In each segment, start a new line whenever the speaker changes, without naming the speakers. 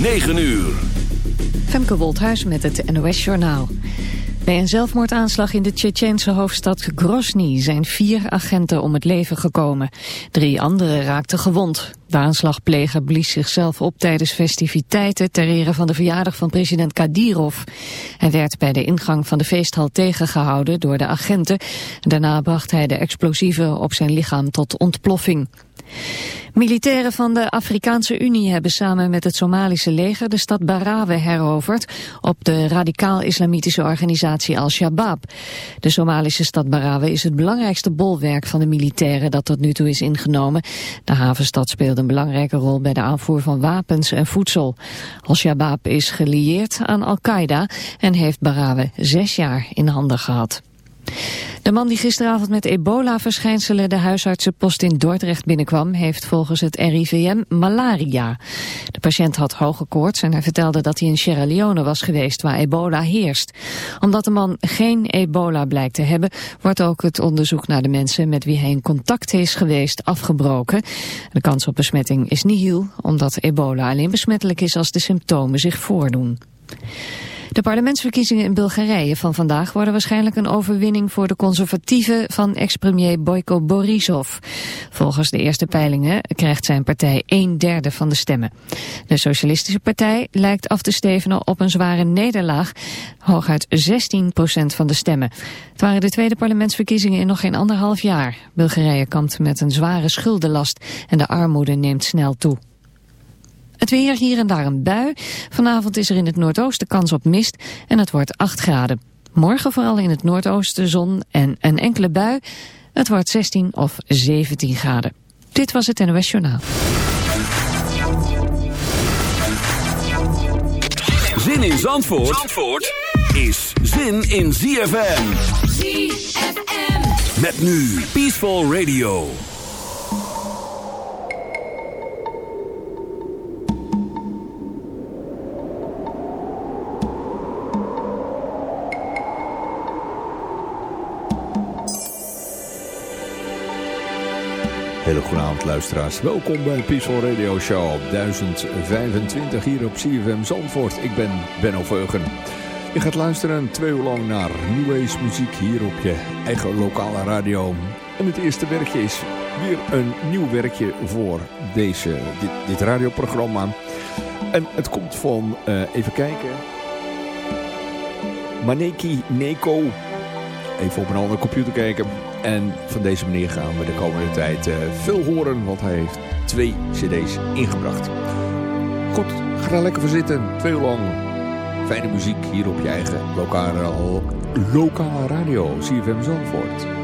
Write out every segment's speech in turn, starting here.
9 uur.
Femke Wolthuis met het NOS Journaal. Bij een zelfmoordaanslag in de Tsjetsjeense hoofdstad Grozny zijn vier agenten om het leven gekomen. Drie anderen raakten gewond. De aanslagpleger blies zichzelf op tijdens festiviteiten ter ere van de verjaardag van president Kadyrov. Hij werd bij de ingang van de feesthal tegengehouden door de agenten. Daarna bracht hij de explosieven op zijn lichaam tot ontploffing. Militairen van de Afrikaanse Unie hebben samen met het Somalische leger de stad Barawe heroverd op de radicaal-islamitische organisatie Al-Shabaab. De Somalische stad Barawe is het belangrijkste bolwerk van de militairen dat tot nu toe is ingenomen. De havenstad speelde een belangrijke rol bij de aanvoer van wapens en voedsel. Al-Shabaab is gelieerd aan Al-Qaeda en heeft Barawe zes jaar in handen gehad. De man die gisteravond met ebola-verschijnselen de huisartsenpost in Dordrecht binnenkwam, heeft volgens het RIVM malaria. De patiënt had hoge koorts en hij vertelde dat hij in Sierra Leone was geweest waar ebola heerst. Omdat de man geen ebola blijkt te hebben, wordt ook het onderzoek naar de mensen met wie hij in contact is geweest afgebroken. De kans op besmetting is nihil, omdat ebola alleen besmettelijk is als de symptomen zich voordoen. De parlementsverkiezingen in Bulgarije van vandaag worden waarschijnlijk een overwinning voor de conservatieven van ex-premier Boyko Borisov. Volgens de eerste peilingen krijgt zijn partij een derde van de stemmen. De Socialistische Partij lijkt af te stevenen op een zware nederlaag, hooguit 16 procent van de stemmen. Het waren de tweede parlementsverkiezingen in nog geen anderhalf jaar. Bulgarije kampt met een zware schuldenlast en de armoede neemt snel toe. Het weer hier en daar een bui. Vanavond is er in het noordoosten kans op mist en het wordt 8 graden. Morgen vooral in het noordoosten zon en een enkele bui. Het wordt 16 of 17 graden. Dit was het NOS Journaal.
Zin in Zandvoort, Zandvoort is zin in ZFM. ZFM. Met nu Peaceful Radio.
Hele goede avond luisteraars. Welkom bij Peaceful Radio Show 1025 hier op CFM Zandvoort. Ik ben Benno Veugen. Je gaat luisteren twee uur lang naar New Age muziek hier op je eigen lokale radio. En het eerste werkje is weer een nieuw werkje voor deze, dit, dit radioprogramma. En het komt van, uh, even kijken, Maneki Neko. Even op een andere computer kijken. En van deze manier gaan we de komende tijd uh, veel horen, want hij heeft twee cd's ingebracht. Goed, ga er lekker voor zitten. Twee uur lang fijne muziek hier op je eigen lokale, lokale radio, CFM Zandvoort.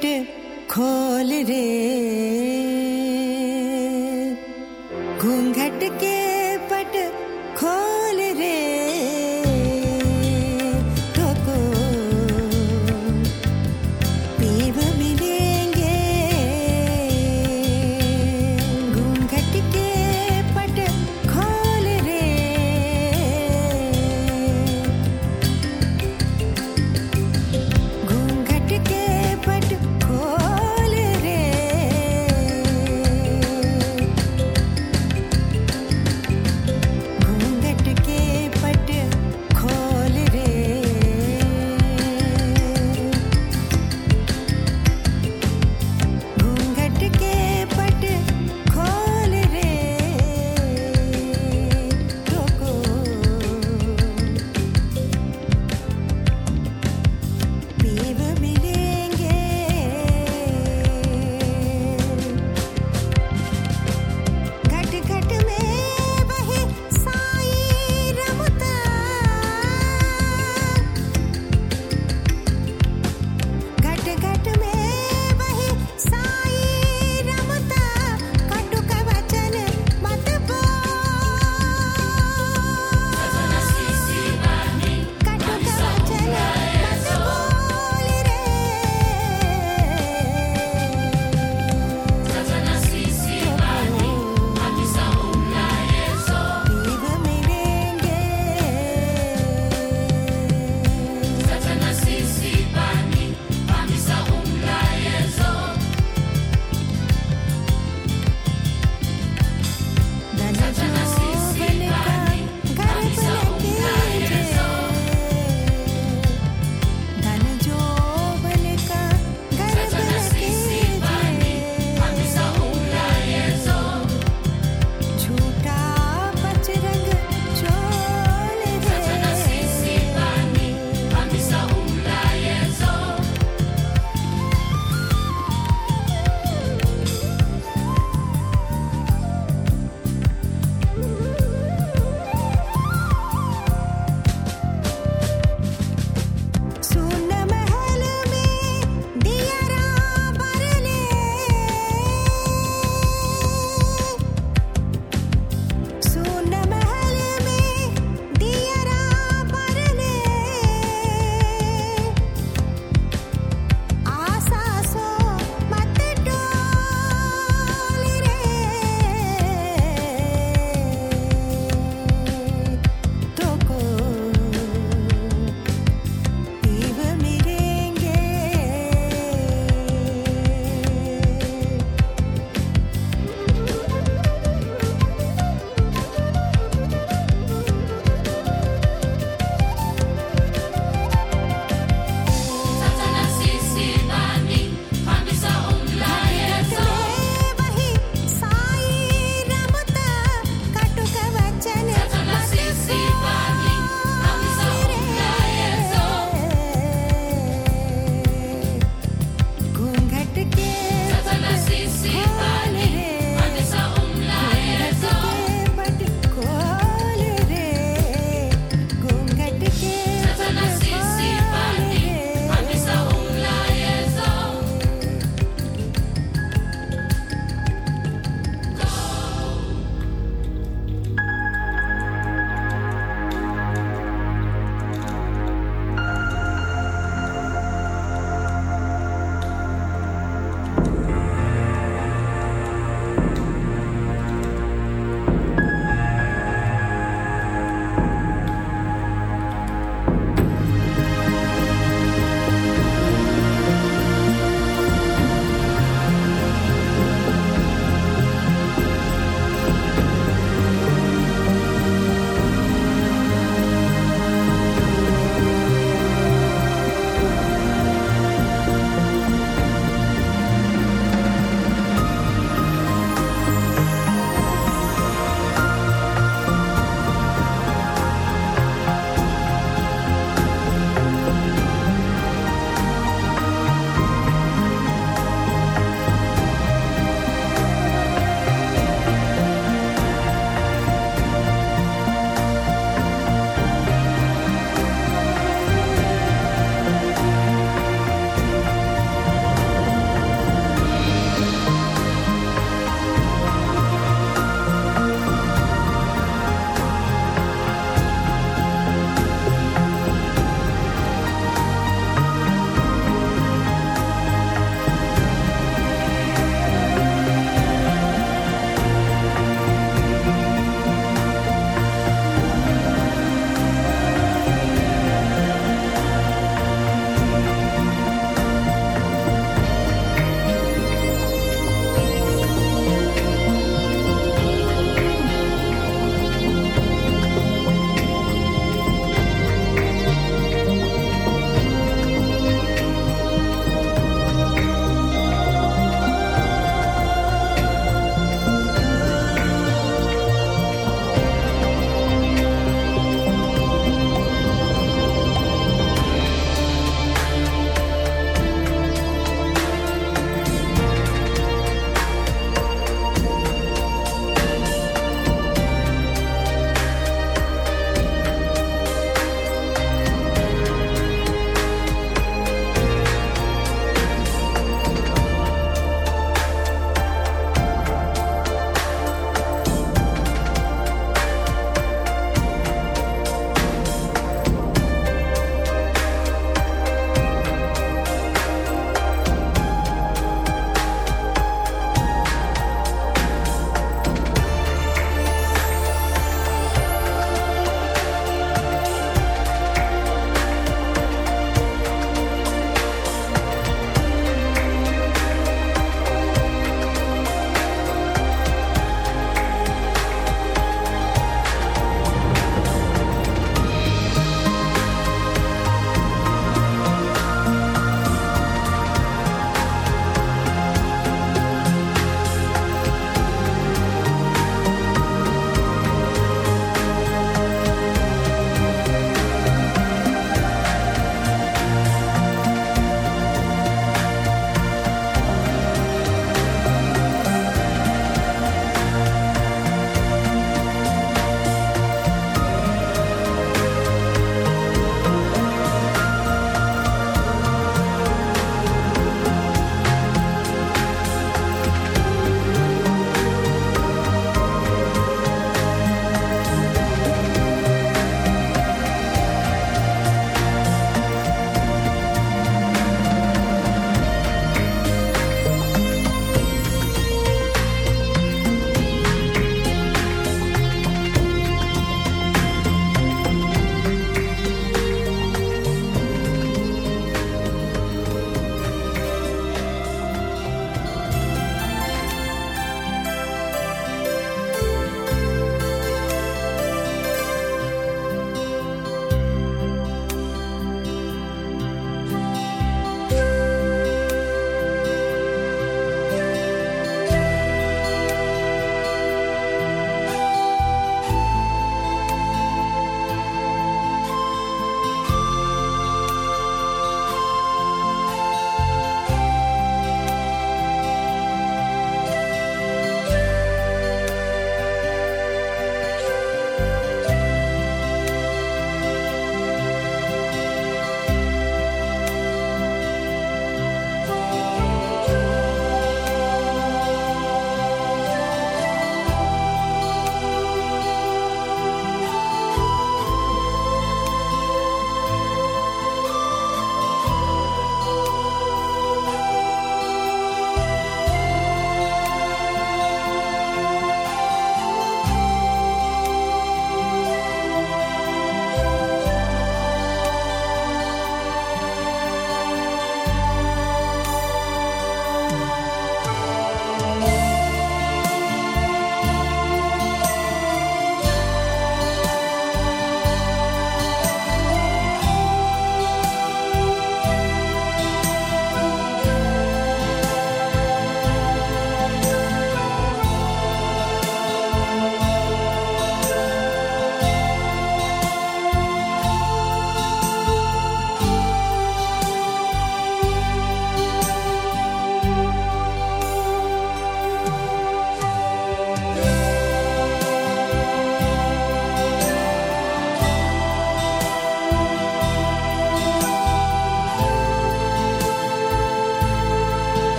did